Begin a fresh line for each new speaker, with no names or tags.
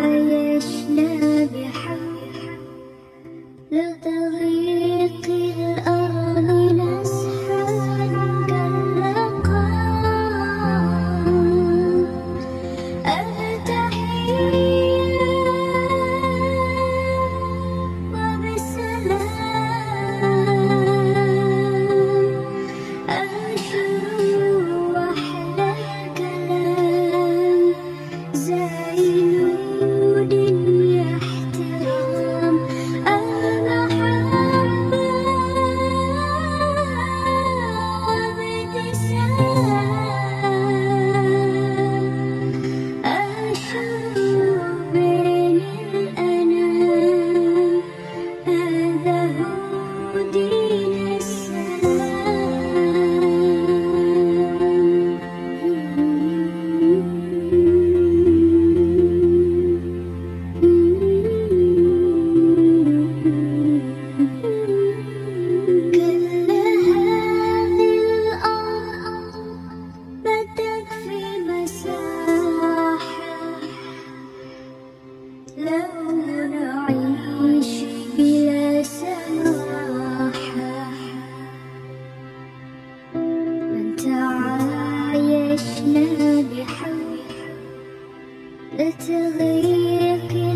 وتعايشنا بحب لضغيق الأرض عشنا بحول لتغريق